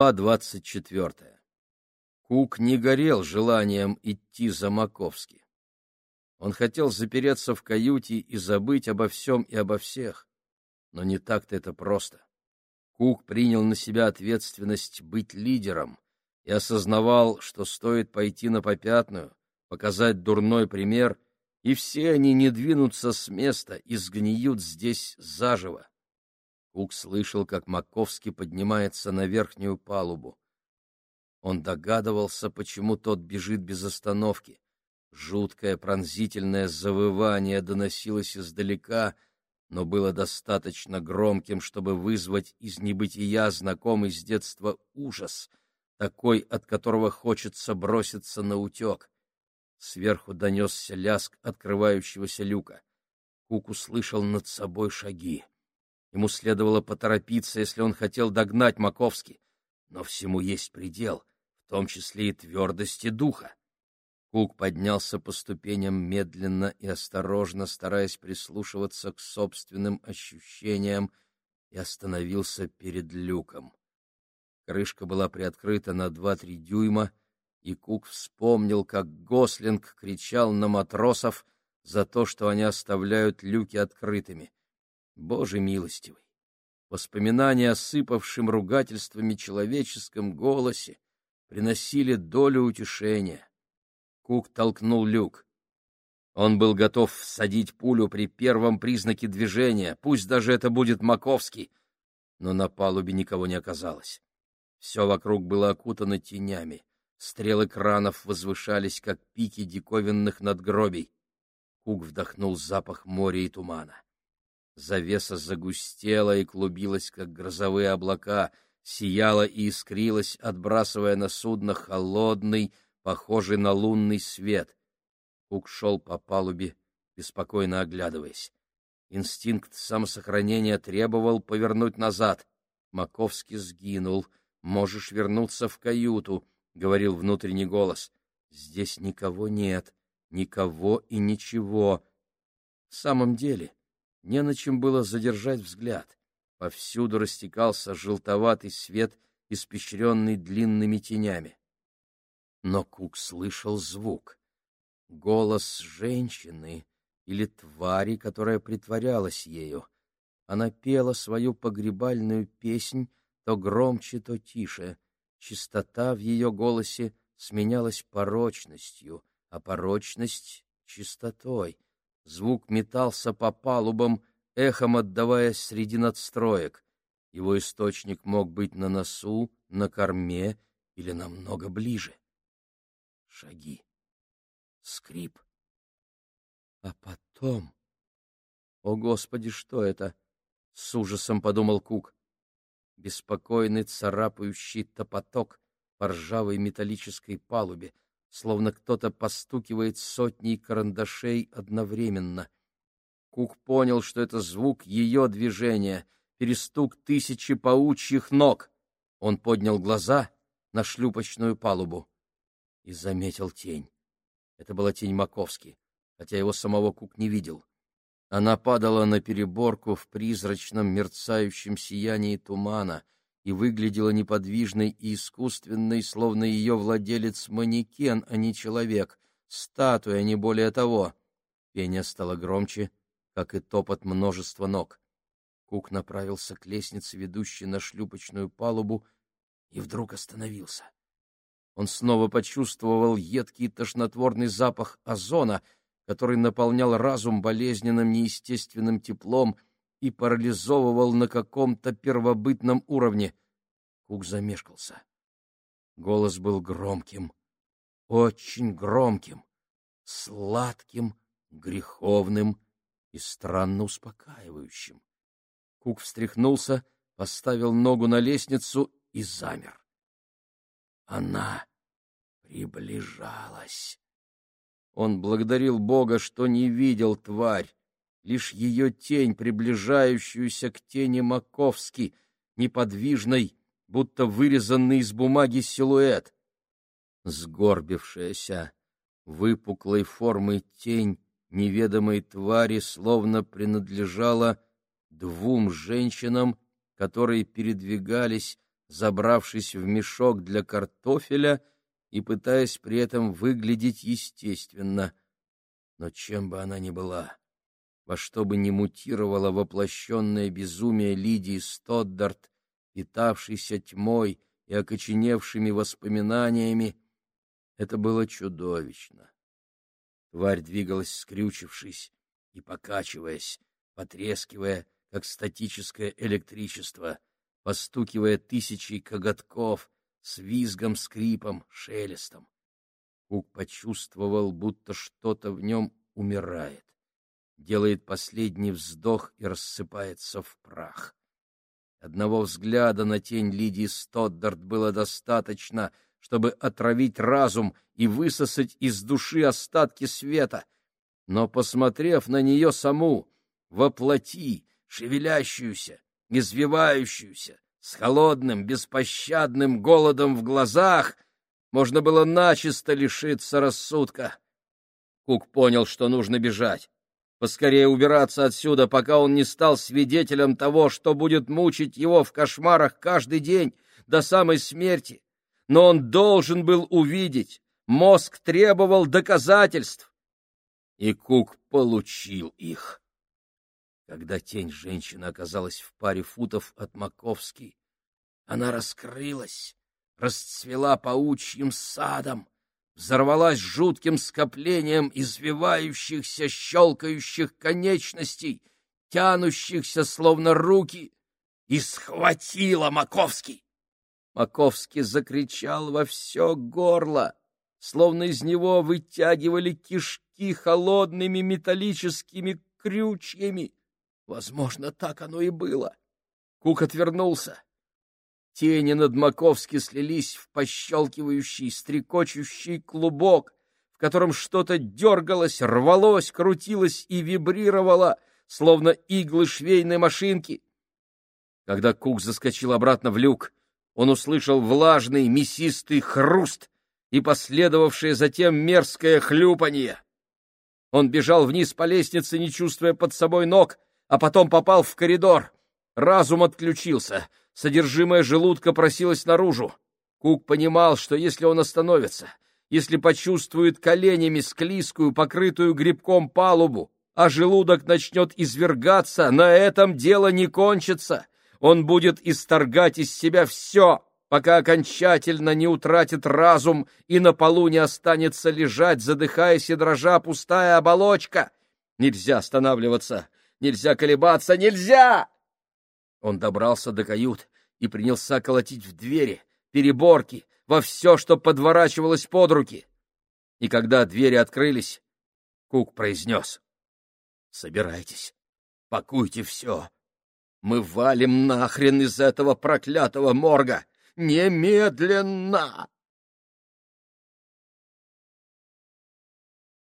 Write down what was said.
Глава двадцать четвертая. Кук не горел желанием идти за Маковски. Он хотел запереться в каюте и забыть обо всем и обо всех. Но не так-то это просто. Кук принял на себя ответственность быть лидером и осознавал, что стоит пойти на попятную, показать дурной пример, и все они не двинутся с места и сгниют здесь заживо. Кук слышал, как Маковский поднимается на верхнюю палубу. Он догадывался, почему тот бежит без остановки. Жуткое пронзительное завывание доносилось издалека, но было достаточно громким, чтобы вызвать из небытия знакомый с детства ужас, такой, от которого хочется броситься на утек. Сверху донесся ляск открывающегося люка. Кук услышал над собой шаги. Ему следовало поторопиться, если он хотел догнать Маковский. Но всему есть предел, в том числе и твердости духа. Кук поднялся по ступеням медленно и осторожно, стараясь прислушиваться к собственным ощущениям, и остановился перед люком. Крышка была приоткрыта на два-три дюйма, и Кук вспомнил, как Гослинг кричал на матросов за то, что они оставляют люки открытыми. Боже милостивый! Воспоминания о сыпавшем ругательствами человеческом голосе приносили долю утешения. Кук толкнул люк. Он был готов всадить пулю при первом признаке движения, пусть даже это будет Маковский, но на палубе никого не оказалось. Все вокруг было окутано тенями. Стрелы кранов возвышались, как пики диковинных надгробий. Кук вдохнул запах моря и тумана. Завеса загустела и клубилась, как грозовые облака, сияла и искрилась, отбрасывая на судно холодный, похожий на лунный свет. Кук шел по палубе, беспокойно оглядываясь. Инстинкт самосохранения требовал повернуть назад. Маковский сгинул. «Можешь вернуться в каюту», — говорил внутренний голос. «Здесь никого нет, никого и ничего». В самом деле, не на чем было задержать взгляд. Повсюду растекался желтоватый свет, испещренный длинными тенями. Но Кук слышал звук. Голос женщины или твари, которая притворялась ею. Она пела свою погребальную песнь то громче, то тише. Чистота в ее голосе сменялась порочностью, а порочность — чистотой. Звук метался по палубам, эхом отдаваясь среди надстроек. Его источник мог быть на носу, на корме или намного ближе. Шаги. Скрип. А потом... О, Господи, что это? С ужасом подумал Кук. Беспокойный царапающий топоток по ржавой металлической палубе — словно кто-то постукивает сотней карандашей одновременно. Кук понял, что это звук ее движения, перестук тысячи паучьих ног. Он поднял глаза на шлюпочную палубу и заметил тень. Это была тень Маковски, хотя его самого Кук не видел. Она падала на переборку в призрачном мерцающем сиянии тумана — и выглядела неподвижной и искусственной, словно ее владелец манекен, а не человек, статуя, не более того. Пение стало громче, как и топот множества ног. Кук направился к лестнице, ведущей на шлюпочную палубу, и вдруг остановился. Он снова почувствовал едкий тошнотворный запах озона, который наполнял разум болезненным неестественным теплом — и парализовывал на каком-то первобытном уровне. Кук замешкался. Голос был громким, очень громким, сладким, греховным и странно успокаивающим. Кук встряхнулся, поставил ногу на лестницу и замер. Она приближалась. Он благодарил Бога, что не видел тварь, лишь ее тень, приближающуюся к тени Маковски, неподвижной, будто вырезанный из бумаги силуэт. Сгорбившаяся, выпуклой формой тень неведомой твари словно принадлежала двум женщинам, которые передвигались, забравшись в мешок для картофеля и пытаясь при этом выглядеть естественно. Но чем бы она ни была, во что бы ни мутировало воплощенное безумие Лидии Стоддарт, питавшейся тьмой и окоченевшими воспоминаниями, это было чудовищно. Тварь двигалась, скрючившись и покачиваясь, потрескивая, как статическое электричество, постукивая тысячей коготков с визгом, скрипом, шелестом. Кук почувствовал, будто что-то в нем умирает, делает последний вздох и рассыпается в прах. Одного взгляда на тень Лидии Стоддарт было достаточно, чтобы отравить разум и высосать из души остатки света. Но, посмотрев на нее саму, воплоти, шевелящуюся, извивающуюся, с холодным, беспощадным голодом в глазах, можно было начисто лишиться рассудка. Кук понял, что нужно бежать. Поскорее убираться отсюда, пока он не стал свидетелем того, что будет мучить его в кошмарах каждый день до самой смерти. Но он должен был увидеть. Мозг требовал доказательств. И Кук получил их. Когда тень женщины оказалась в паре футов от Маковски, она раскрылась, расцвела паучьим садом, взорвалась жутким скоплением извивающихся, щелкающих конечностей, тянущихся, словно руки, и схватила Маковский. Маковский закричал во все горло, словно из него вытягивали кишки холодными металлическими крючьями. Возможно, так оно и было. Кук отвернулся. Тени над Маковски слились в пощелкивающий, стрекочущий клубок, в котором что-то дергалось, рвалось, крутилось и вибрировало, словно иглы швейной машинки. Когда Кук заскочил обратно в люк, он услышал влажный мясистый хруст и последовавшее затем мерзкое хлюпанье. Он бежал вниз по лестнице, не чувствуя под собой ног, а потом попал в коридор. Разум отключился, содержимое желудка просилось наружу. Кук понимал, что если он остановится, если почувствует коленями склизкую, покрытую грибком палубу, а желудок начнет извергаться, на этом дело не кончится. Он будет исторгать из себя все, пока окончательно не утратит разум и на полу не останется лежать, задыхаясь и дрожа пустая оболочка. Нельзя останавливаться. Нельзя колебаться! Нельзя!» Он добрался до кают и принялся колотить в двери, переборки, во все, что подворачивалось под руки. И когда двери открылись, Кук произнес. «Собирайтесь, пакуйте все. Мы валим нахрен из этого проклятого морга! Немедленно!»